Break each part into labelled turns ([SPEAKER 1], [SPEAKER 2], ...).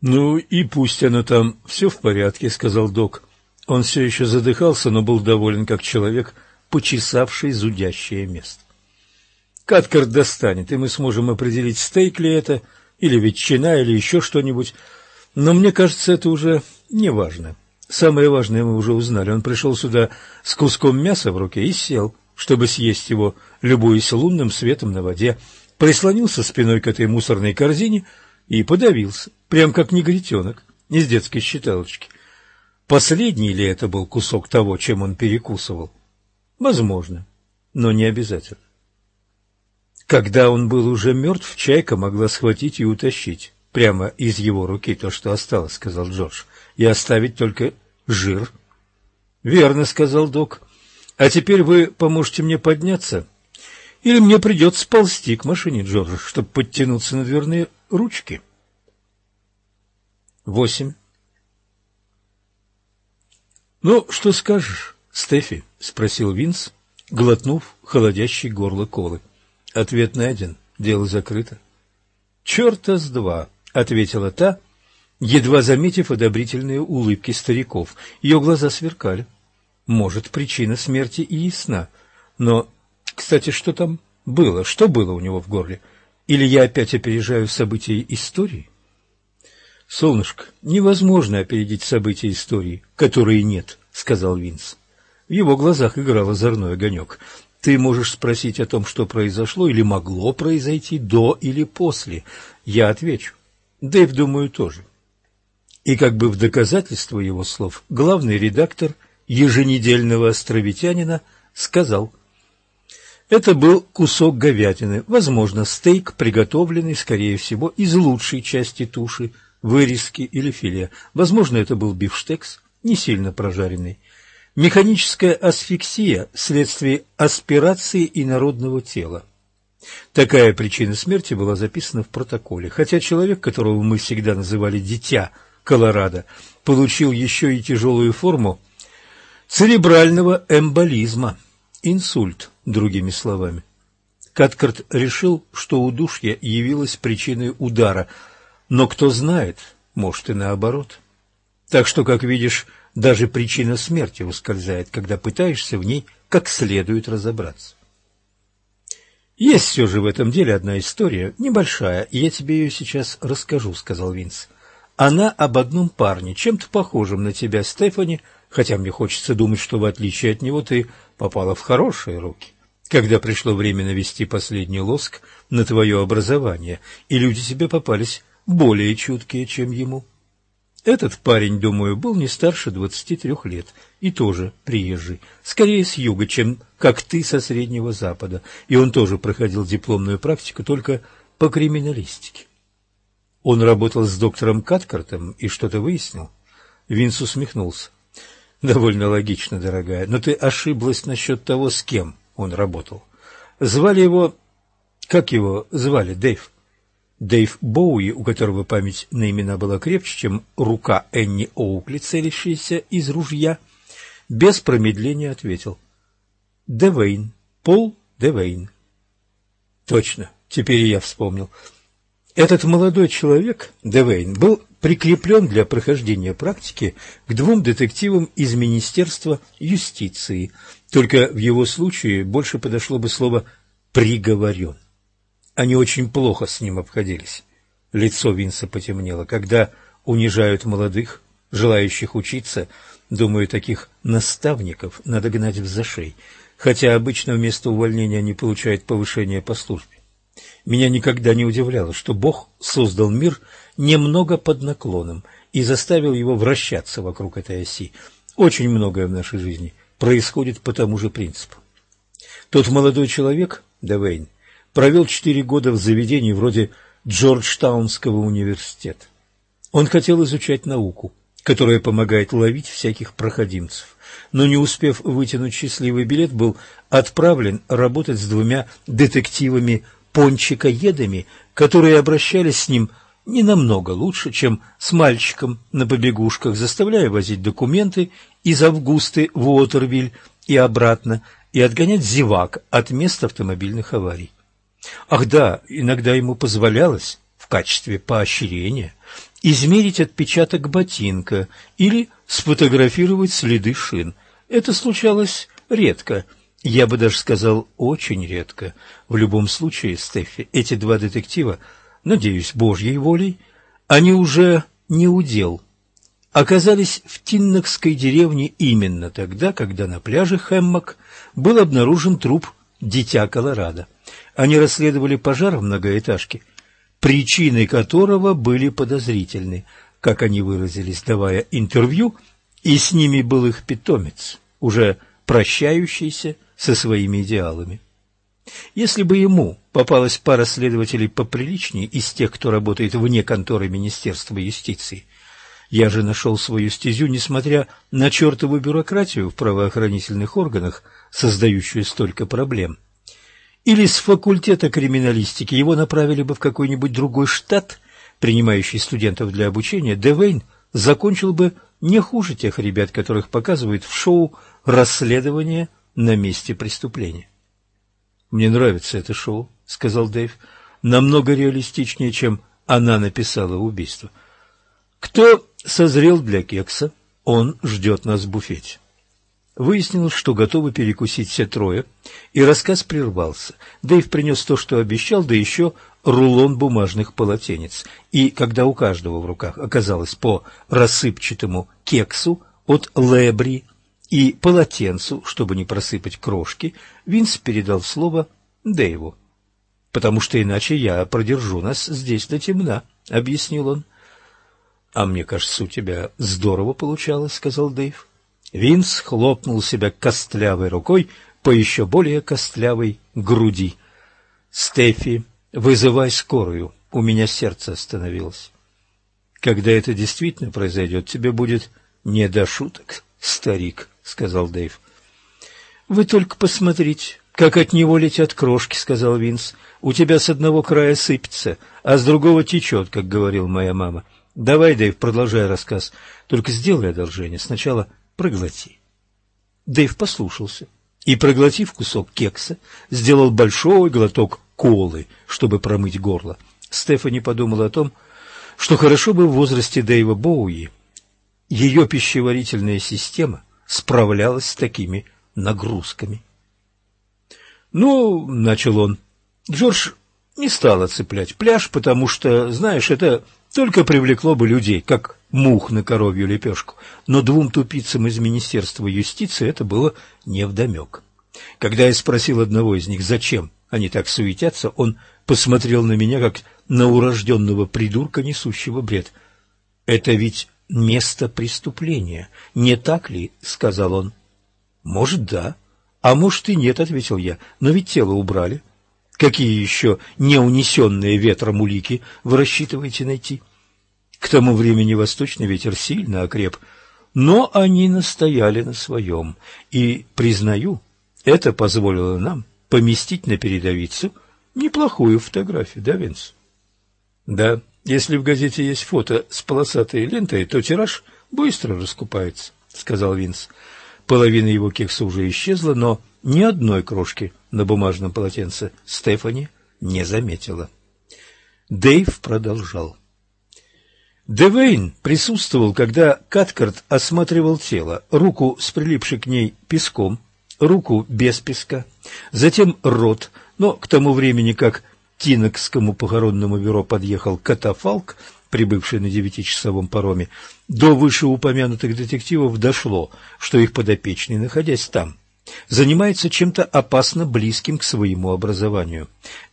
[SPEAKER 1] «Ну и пусть оно там все в порядке», — сказал док. Он все еще задыхался, но был доволен, как человек, почесавший зудящее место. Каткарт достанет, и мы сможем определить, стейк ли это, или ветчина, или еще что-нибудь. Но мне кажется, это уже не важно. Самое важное мы уже узнали. Он пришел сюда с куском мяса в руке и сел, чтобы съесть его, любуясь лунным светом на воде, прислонился спиной к этой мусорной корзине и подавился, прям как негритенок из детской считалочки. Последний ли это был кусок того, чем он перекусывал? Возможно, но не обязательно. Когда он был уже мертв, чайка могла схватить и утащить прямо из его руки то, что осталось, — сказал Джордж, — и оставить только жир. — Верно, — сказал док. — А теперь вы поможете мне подняться? Или мне придется ползти к машине Джорджа, чтобы подтянуться на дверные ручки? Восемь. — Ну, что скажешь, Стефи? — спросил Винс, глотнув холодящий горло колы. Ответ найден, дело закрыто. — Черта с два, — ответила та, едва заметив одобрительные улыбки стариков. Ее глаза сверкали. Может, причина смерти и ясна. Но, кстати, что там было? Что было у него в горле? Или я опять опережаю события истории? — «Солнышко, невозможно опередить события истории, которые нет», — сказал Винс. В его глазах играл озорной огонек. «Ты можешь спросить о том, что произошло или могло произойти до или после. Я отвечу. Дэйв, думаю, тоже». И как бы в доказательство его слов главный редактор еженедельного островитянина сказал – это был кусок говядины, возможно, стейк, приготовленный, скорее всего, из лучшей части туши, вырезки или филе. Возможно, это был бифштекс, не сильно прожаренный. Механическая асфиксия вследствие аспирации инородного тела. Такая причина смерти была записана в протоколе, хотя человек, которого мы всегда называли «дитя Колорадо», получил еще и тяжелую форму церебрального эмболизма, инсульт, другими словами. Каткарт решил, что удушье явилось причиной удара – но кто знает, может и наоборот. Так что, как видишь, даже причина смерти ускользает, когда пытаешься в ней как следует разобраться. «Есть все же в этом деле одна история, небольшая, и я тебе ее сейчас расскажу», — сказал Винс. «Она об одном парне, чем-то похожем на тебя, Стефани, хотя мне хочется думать, что в отличие от него ты попала в хорошие руки, когда пришло время навести последний лоск на твое образование, и люди тебе попались более чуткие, чем ему. Этот парень, думаю, был не старше двадцати трех лет и тоже приезжий, скорее с юга, чем как ты со Среднего Запада, и он тоже проходил дипломную практику только по криминалистике. Он работал с доктором Каткартом и что-то выяснил. Винс усмехнулся. Довольно логично, дорогая, но ты ошиблась насчет того, с кем он работал. Звали его... Как его звали, Дэйв? Дэйв Боуи, у которого память на имена была крепче, чем рука Энни Оукли, целящаяся из ружья, без промедления ответил. Девейн, Пол Девейн. Точно, теперь я вспомнил. Этот молодой человек, Девейн, был прикреплен для прохождения практики к двум детективам из Министерства юстиции. Только в его случае больше подошло бы слово «приговорен». Они очень плохо с ним обходились. Лицо Винса потемнело. Когда унижают молодых, желающих учиться, думаю, таких наставников надо гнать в зашей, хотя обычно вместо увольнения они получают повышение по службе. Меня никогда не удивляло, что Бог создал мир немного под наклоном и заставил его вращаться вокруг этой оси. Очень многое в нашей жизни происходит по тому же принципу. Тот молодой человек, Девейн, провел четыре года в заведении вроде Джорджтаунского университета. Он хотел изучать науку, которая помогает ловить всяких проходимцев, но не успев вытянуть счастливый билет, был отправлен работать с двумя детективами-пончикоедами, которые обращались с ним не намного лучше, чем с мальчиком на побегушках, заставляя возить документы из Августы в Уотервиль и обратно и отгонять зевак от мест автомобильных аварий. Ах да, иногда ему позволялось в качестве поощрения измерить отпечаток ботинка или сфотографировать следы шин. Это случалось редко, я бы даже сказал очень редко. В любом случае, Стеффи, эти два детектива, надеюсь, Божьей волей, они уже не удел. Оказались в Тиннокской деревне именно тогда, когда на пляже Хэммок был обнаружен труп дитя Колорадо. Они расследовали пожар в многоэтажке, причины которого были подозрительны, как они выразились, давая интервью, и с ними был их питомец, уже прощающийся со своими идеалами. Если бы ему попалась пара следователей поприличнее из тех, кто работает вне конторы Министерства юстиции, я же нашел свою стезю, несмотря на чертову бюрократию в правоохранительных органах, создающую столько проблем. Или с факультета криминалистики его направили бы в какой-нибудь другой штат, принимающий студентов для обучения, Девейн закончил бы не хуже тех ребят, которых показывают в шоу «Расследование на месте преступления». «Мне нравится это шоу», — сказал Дэйв, — «намного реалистичнее, чем она написала убийство». «Кто созрел для кекса? Он ждет нас в буфете». Выяснилось, что готовы перекусить все трое, и рассказ прервался. Дэйв принес то, что обещал, да еще рулон бумажных полотенец. И когда у каждого в руках оказалось по рассыпчатому кексу от лебри и полотенцу, чтобы не просыпать крошки, Винс передал слово Дэйву. — Потому что иначе я продержу нас здесь до темна, — объяснил он. — А мне кажется, у тебя здорово получалось, — сказал Дэйв. Винс хлопнул себя костлявой рукой по еще более костлявой груди. «Стефи, вызывай скорую, у меня сердце остановилось». «Когда это действительно произойдет, тебе будет не до шуток, старик», — сказал Дэйв. «Вы только посмотрите, как от него летят крошки», — сказал Винс. «У тебя с одного края сыпется, а с другого течет, как говорила моя мама. Давай, Дэйв, продолжай рассказ. Только сделай одолжение. Сначала проглоти. Дэйв послушался и, проглотив кусок кекса, сделал большой глоток колы, чтобы промыть горло. Стефани подумала о том, что хорошо бы в возрасте Дэйва Боуи ее пищеварительная система справлялась с такими нагрузками. «Ну, — начал он, — Джордж не стал оцеплять пляж, потому что, знаешь, это только привлекло бы людей, как мух на коровью лепешку, но двум тупицам из Министерства юстиции это было невдомек. Когда я спросил одного из них, зачем они так суетятся, он посмотрел на меня, как на урожденного придурка, несущего бред. «Это ведь место преступления, не так ли?» — сказал он. «Может, да, а может и нет», — ответил я, — «но ведь тело убрали». Какие еще неунесенные ветром улики вы рассчитываете найти? К тому времени восточный ветер сильно окреп, но они настояли на своем, и, признаю, это позволило нам поместить на передовицу неплохую фотографию, да, Винс? Да, если в газете есть фото с полосатой лентой, то тираж быстро раскупается, — сказал Винс. Половина его кекса уже исчезла, но ни одной крошки на бумажном полотенце Стефани не заметила. Дэйв продолжал. Девейн присутствовал, когда Каткарт осматривал тело, руку с прилипшей к ней песком, руку без песка, затем рот, но к тому времени, как Тинокскому похоронному бюро подъехал катафалк, прибывший на девятичасовом пароме, до вышеупомянутых детективов дошло, что их подопечный, находясь там, занимается чем-то опасно близким к своему образованию.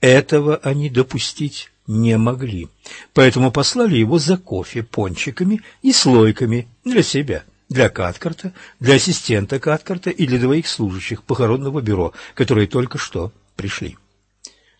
[SPEAKER 1] Этого они допустить не могли, поэтому послали его за кофе, пончиками и слойками для себя, для Каткарта, для ассистента Каткарта и для двоих служащих похоронного бюро, которые только что пришли.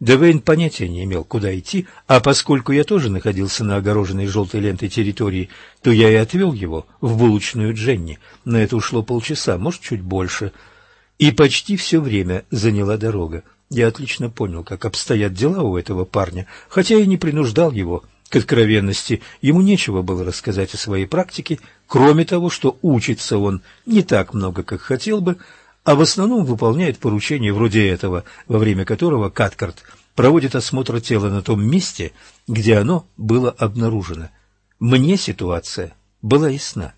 [SPEAKER 1] Девейн понятия не имел, куда идти, а поскольку я тоже находился на огороженной желтой лентой территории, то я и отвел его в булочную Дженни. На это ушло полчаса, может, чуть больше – и почти все время заняла дорога. Я отлично понял, как обстоят дела у этого парня, хотя и не принуждал его к откровенности. Ему нечего было рассказать о своей практике, кроме того, что учится он не так много, как хотел бы, а в основном выполняет поручения вроде этого, во время которого Каткарт проводит осмотр тела на том месте, где оно было обнаружено. Мне ситуация была ясна.